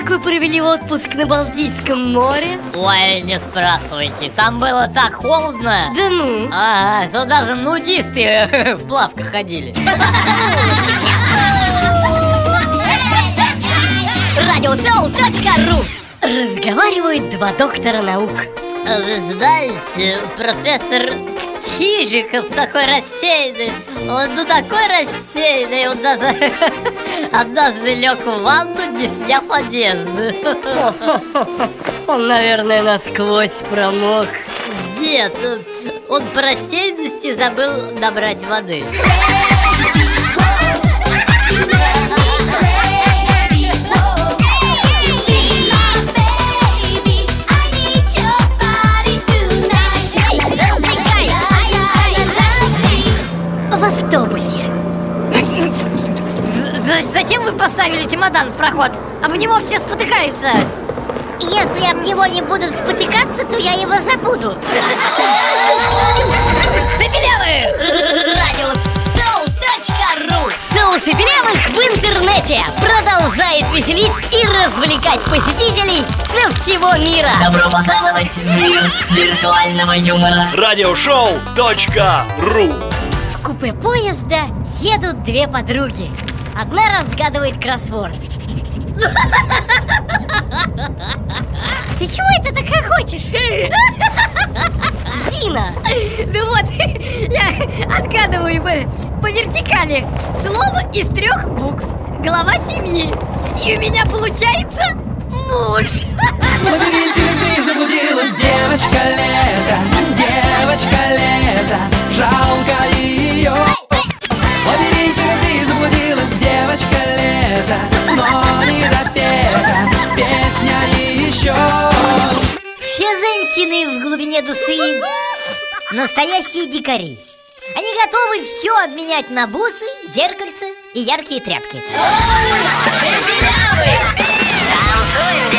провели отпуск на Балтийском море? Ой, не спрашивайте, там было так холодно. Да ну. Ага, что даже нудисты в плавках ходили. Радиосоу.ру Разговаривают два доктора наук. Вы знаете, профессор Чижиков такой рассеянный Он ну такой рассеянный Он даже однажды лег в ванну, не сняв одежду Он, наверное, насквозь промок. Нет, он по рассеянности забыл набрать воды Зачем вы поставили чемодан в проход? Об него все спотыкаются. Если об него не будут спотыкаться, то я его забуду. Забелявых! Радиосоу.ру Соус и белявых в интернете. Продолжает веселить и развлекать посетителей со всего мира. Добро пожаловать в мир виртуального юмора. Радиошоу.ру В купе поезда едут две подруги Одна разгадывает кроссворд. Ты чего это так хохочешь? Зина! Ну вот, я отгадываю по, по вертикали. Слово из трех букв. Глава семьи. И у меня получается муж души настоящие дикари Они готовы все обменять на бусы, зеркальца и яркие тряпки Танцуем,